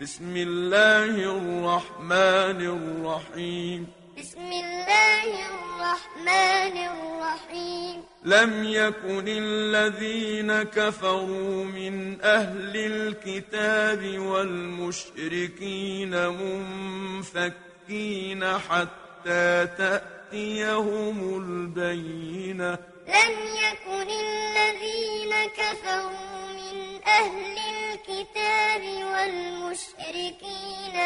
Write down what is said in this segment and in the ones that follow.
بسم الله الرحمن الرحيم. بسم الله الرحمن الرحيم. لم يكن الذين كفروا من أهل الكتاب والمشركين منفكين حتى تأتيهم البينة. لم يكن الذين كفروا من أهل والمشركين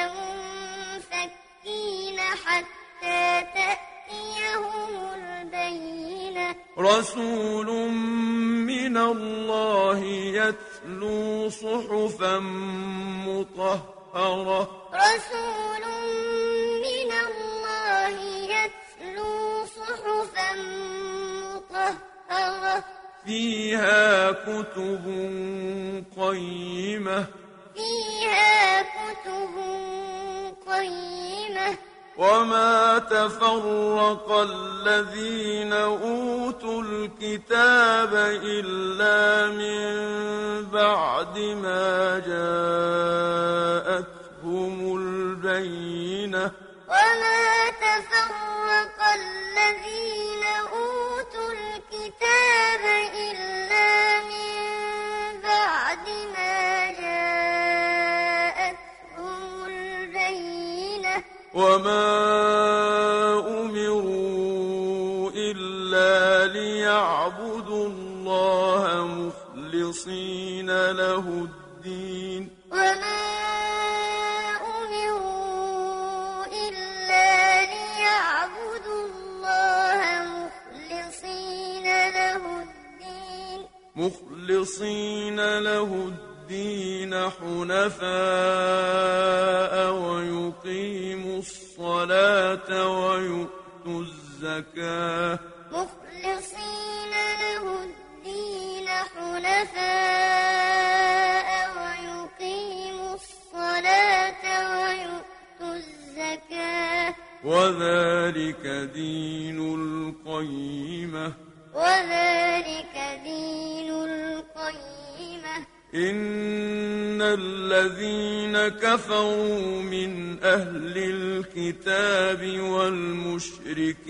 منفكين حتى تأتيهم البينة. رسول من الله يتلو صحفا مطهرة. رسول من الله يتلو صحفا مطهرة. فيها كتب قيمة. كتب قيمة. وما تفرق الذين أوتوا الكتاب إلا من بعد ما جاءتهم وما أمروا إلا ليعبدوا الله مخلصين له الدين وما أمروا إلا ليعبدوا الله مخلصين له الدين مخلصين له الدين حنفاء ويقيموا الصلاة ويؤتوا الزكاة. مخلصين له الدين حنفاء ويقيموا الصلاة ويؤتوا الزكاة. وذلك دين القيمة. وذلك دين القيمة. إن الذين كفروا من أهل الكتاب والمشركين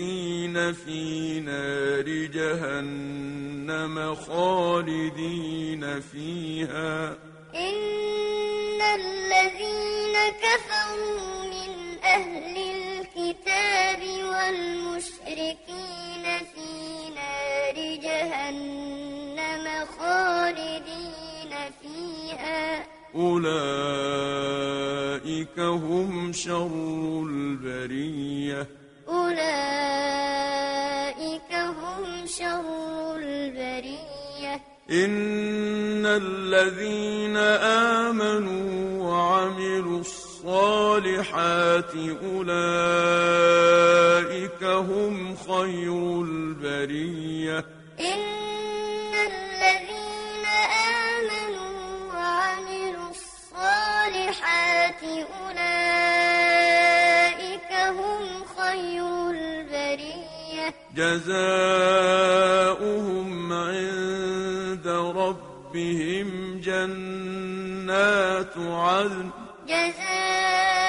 في نار جهنم خالدين فيها. إن الذين كفروا فيها. أولئك هم شر البرية. أولئك هم شر البرية. إن الذين آمنوا وعملوا الصالحات أولئك هم خير البرية. إن الصالحات أولئك هم خير البرية جزاؤهم عند ربهم جنات عدن جزاؤهم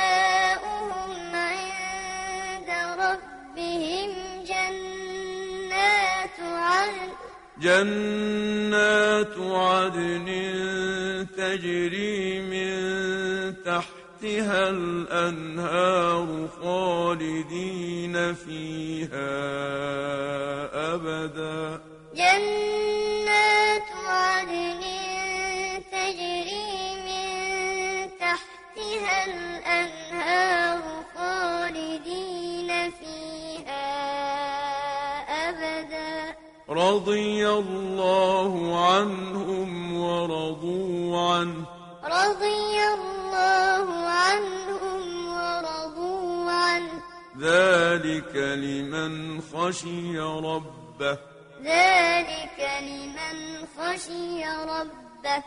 عند ربهم جنات عدن جنات عدن تجري من تحتها الأنهار خالدين فيها أبدا. جنات عدن تجري من تحتها الأنهار خالدين فيها أبدا. رضي الله عنهم ورضوا عنه. رضي ذلك لمن خشي ربه ذلك لمن خشي ربه